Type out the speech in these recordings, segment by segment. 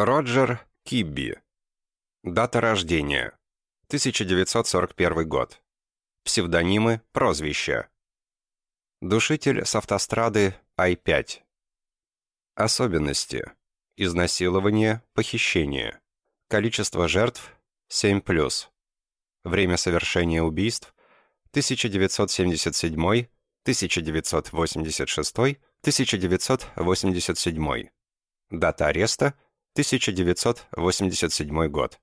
Роджер Кибби. Дата рождения. 1941 год. Псевдонимы, прозвища. Душитель с автострады Ай-5. Особенности. Изнасилование, похищение. Количество жертв 7+. Время совершения убийств 1977, 1986, 1987. Дата ареста 1987 год.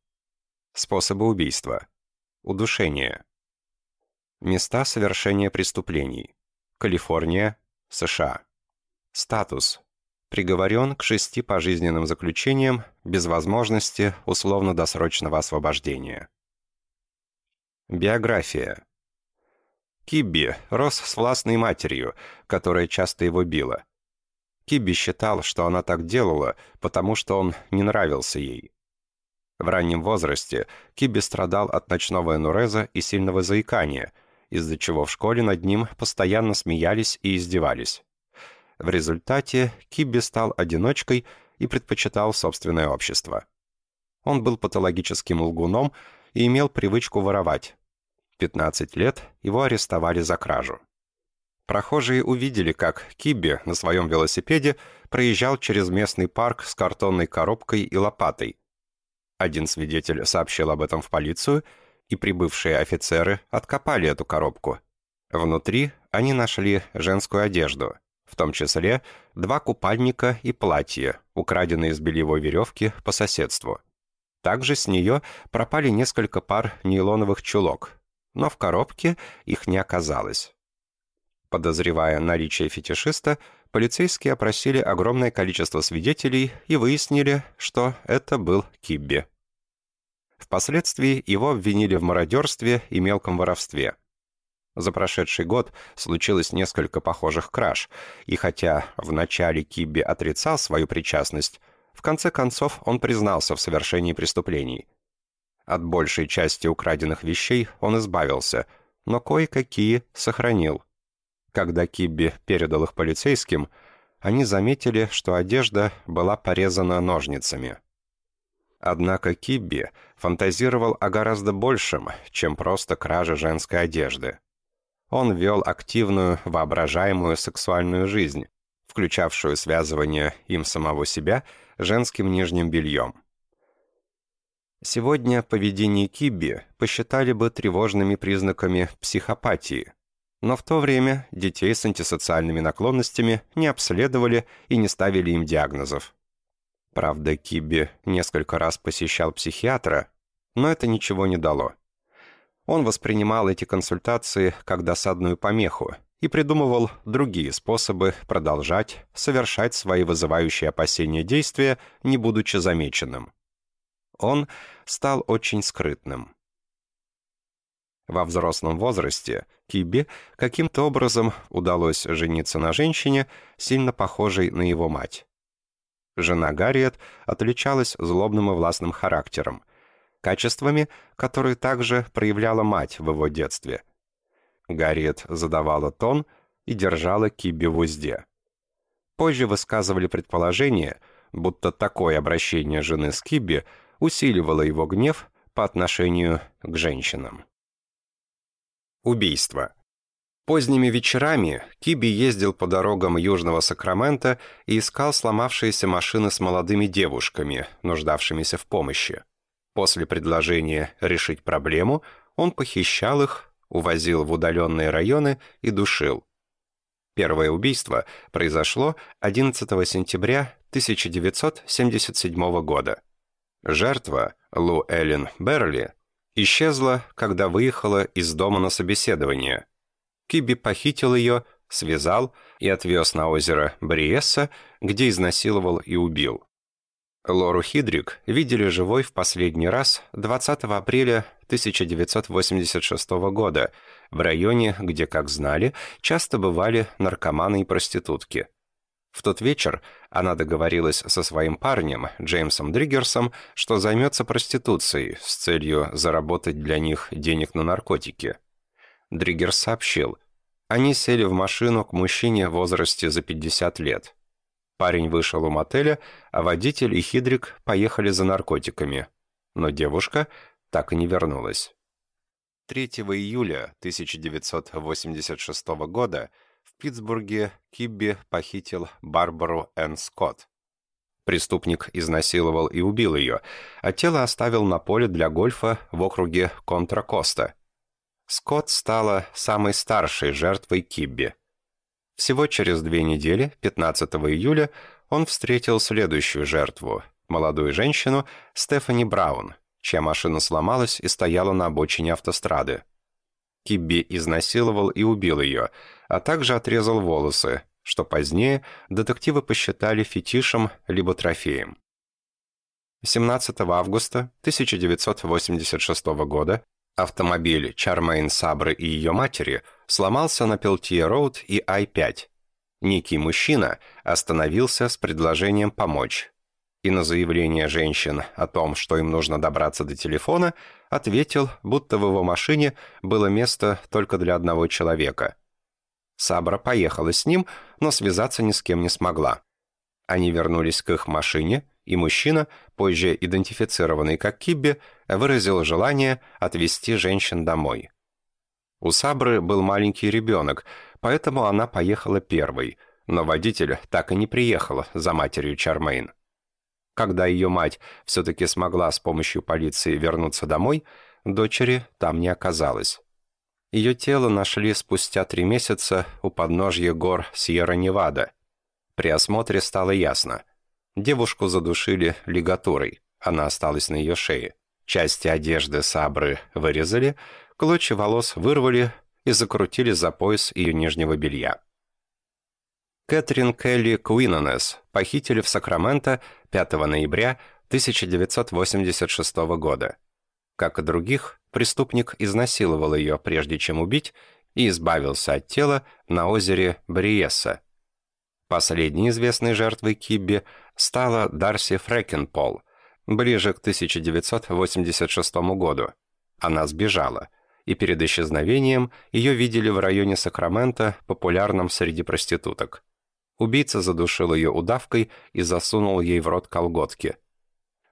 Способы убийства. Удушение. Места совершения преступлений. Калифорния, США. Статус. Приговорен к шести пожизненным заключениям без возможности условно-досрочного освобождения. Биография. Кибби рос с властной матерью, которая часто его била. Кибби считал, что она так делала, потому что он не нравился ей. В раннем возрасте Кибби страдал от ночного энуреза и сильного заикания, из-за чего в школе над ним постоянно смеялись и издевались. В результате Кибби стал одиночкой и предпочитал собственное общество. Он был патологическим лгуном и имел привычку воровать. 15 лет его арестовали за кражу. Прохожие увидели, как Кибби на своем велосипеде проезжал через местный парк с картонной коробкой и лопатой. Один свидетель сообщил об этом в полицию, и прибывшие офицеры откопали эту коробку. Внутри они нашли женскую одежду, в том числе два купальника и платье, украденные из бельевой веревки по соседству. Также с нее пропали несколько пар нейлоновых чулок, но в коробке их не оказалось. Подозревая наличие фетишиста, полицейские опросили огромное количество свидетелей и выяснили, что это был Кибби. Впоследствии его обвинили в мародерстве и мелком воровстве. За прошедший год случилось несколько похожих краж, и хотя в начале Кибби отрицал свою причастность, в конце концов он признался в совершении преступлений. От большей части украденных вещей он избавился, но кое-какие сохранил. Когда Кибби передал их полицейским, они заметили, что одежда была порезана ножницами. Однако Кибби фантазировал о гораздо большем, чем просто краже женской одежды. Он вел активную, воображаемую сексуальную жизнь, включавшую связывание им самого себя женским нижним бельем. Сегодня поведение Кибби посчитали бы тревожными признаками психопатии, но в то время детей с антисоциальными наклонностями не обследовали и не ставили им диагнозов. Правда, Кибби несколько раз посещал психиатра, но это ничего не дало. Он воспринимал эти консультации как досадную помеху и придумывал другие способы продолжать совершать свои вызывающие опасения действия, не будучи замеченным. Он стал очень скрытным. Во взрослом возрасте Кибе каким-то образом удалось жениться на женщине, сильно похожей на его мать. Жена Гарриет отличалась злобным и властным характером, качествами, которые также проявляла мать в его детстве. Гарриет задавала тон и держала Киби в узде. Позже высказывали предположение, будто такое обращение жены с Киби усиливало его гнев по отношению к женщинам. Убийство. Поздними вечерами Киби ездил по дорогам южного Сакрамента и искал сломавшиеся машины с молодыми девушками, нуждавшимися в помощи. После предложения решить проблему он похищал их, увозил в удаленные районы и душил. Первое убийство произошло 11 сентября 1977 года. Жертва, Лу Эллен Берли, исчезла, когда выехала из дома на собеседование. Киби похитил ее, связал и отвез на озеро Бриесса, где изнасиловал и убил. Лору Хидрик видели живой в последний раз 20 апреля 1986 года в районе, где, как знали, часто бывали наркоманы и проститутки. В тот вечер она договорилась со своим парнем, Джеймсом Дриггерсом, что займется проституцией с целью заработать для них денег на наркотики. Дриггерс сообщил, они сели в машину к мужчине в возрасте за 50 лет. Парень вышел у мотеля, а водитель и Хидрик поехали за наркотиками. Но девушка так и не вернулась. 3 июля 1986 года в Питтсбурге Кибби похитил Барбару Энн Скотт. Преступник изнасиловал и убил ее, а тело оставил на поле для гольфа в округе Контра-Коста. Скотт стала самой старшей жертвой Кибби. Всего через две недели, 15 июля, он встретил следующую жертву – молодую женщину Стефани Браун, чья машина сломалась и стояла на обочине автострады. Кибби изнасиловал и убил ее, а также отрезал волосы, что позднее детективы посчитали фетишем либо трофеем. 17 августа 1986 года автомобиль Чармейн Сабры и ее матери сломался на Пелтье-Роуд и Ай-5. Некий мужчина остановился с предложением помочь, и на заявление женщин о том, что им нужно добраться до телефона, ответил, будто в его машине было место только для одного человека. Сабра поехала с ним, но связаться ни с кем не смогла. Они вернулись к их машине, и мужчина, позже идентифицированный как Кибби, выразил желание отвезти женщин домой. У Сабры был маленький ребенок, поэтому она поехала первой, но водитель так и не приехал за матерью Чармейн. Когда ее мать все-таки смогла с помощью полиции вернуться домой, дочери там не оказалось. Ее тело нашли спустя три месяца у подножья гор Сьерра-Невада. При осмотре стало ясно. Девушку задушили лигатурой, она осталась на ее шее. Части одежды Сабры вырезали, клочья волос вырвали и закрутили за пояс ее нижнего белья. Кэтрин Келли Куинонес похитили в Сакраменто 5 ноября 1986 года. Как и других, преступник изнасиловал ее, прежде чем убить, и избавился от тела на озере Бриесса. Последней известной жертвой Кибби стала Дарси Фрэкенпол, ближе к 1986 году. Она сбежала, и перед исчезновением ее видели в районе Сакрамента, популярном среди проституток. Убийца задушил ее удавкой и засунул ей в рот колготки.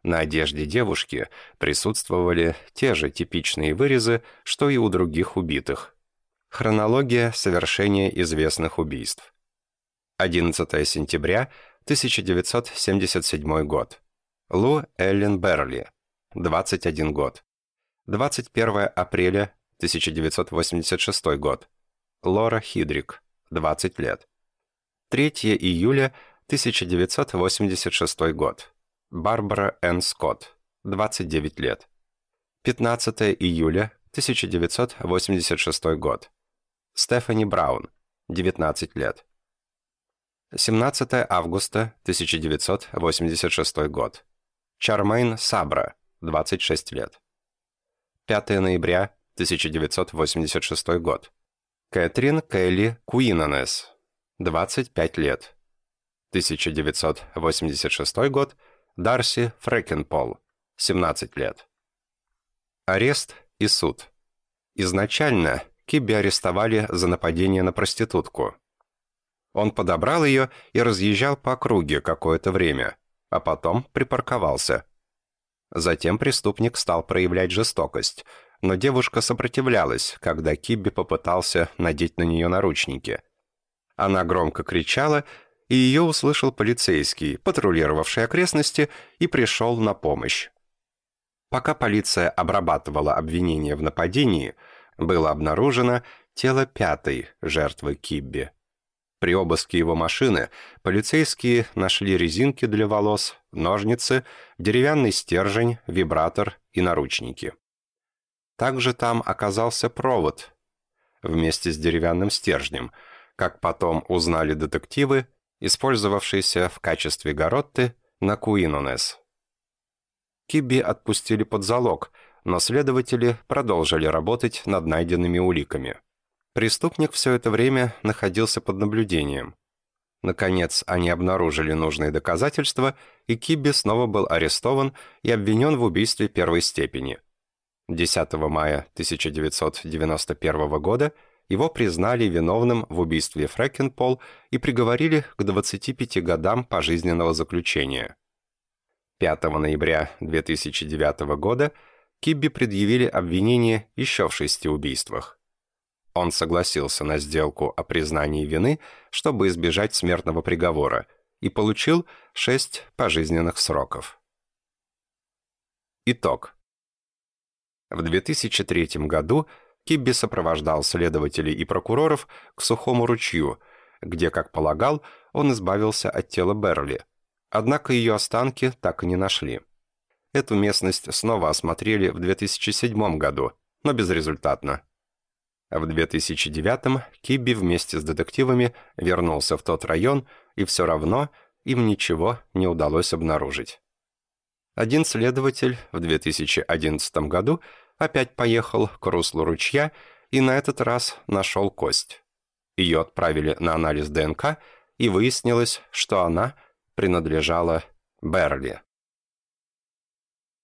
На одежде девушки присутствовали те же типичные вырезы, что и у других убитых. Хронология совершения известных убийств. 11 сентября 1977 год. Лу Эллен Берли, 21 год. 21 апреля 1986 год. Лора Хидрик, 20 лет. 3 июля 1986 год. Барбара Энн Скотт, 29 лет. 15 июля 1986 год. Стефани Браун, 19 лет. 17 августа 1986 год. Чармейн Сабра, 26 лет. 5 ноября 1986 год. Кэтрин Келли Куинонес, 25 лет. 1986 год. Дарси Фрэкенпол, 17 лет. Арест и суд. Изначально Кибби арестовали за нападение на проститутку. Он подобрал ее и разъезжал по округе какое-то время, а потом припарковался. Затем преступник стал проявлять жестокость, но девушка сопротивлялась, когда Кибби попытался надеть на нее наручники – она громко кричала, и ее услышал полицейский, патрулировавший окрестности, и пришел на помощь. Пока полиция обрабатывала обвинение в нападении, было обнаружено тело пятой жертвы Кибби. При обыске его машины полицейские нашли резинки для волос, ножницы, деревянный стержень, вибратор и наручники. Также там оказался провод вместе с деревянным стержнем – как потом узнали детективы, использовавшиеся в качестве гаротты на Куинонес. Кибби отпустили под залог, но следователи продолжили работать над найденными уликами. Преступник все это время находился под наблюдением. Наконец, они обнаружили нужные доказательства, и Кибби снова был арестован и обвинен в убийстве первой степени. 10 мая 1991 года его признали виновным в убийстве Фрэкенпол и приговорили к 25 годам пожизненного заключения. 5 ноября 2009 года Кибби предъявили обвинение еще в шести убийствах. Он согласился на сделку о признании вины, чтобы избежать смертного приговора, и получил шесть пожизненных сроков. Итог. В 2003 году Кибби сопровождал следователей и прокуроров к Сухому ручью, где, как полагал, он избавился от тела Берли. Однако ее останки так и не нашли. Эту местность снова осмотрели в 2007 году, но безрезультатно. В 2009 Кибби вместе с детективами вернулся в тот район, и все равно им ничего не удалось обнаружить. Один следователь в 2011 году опять поехал к руслу ручья и на этот раз нашел кость. Ее отправили на анализ ДНК, и выяснилось, что она принадлежала Берли.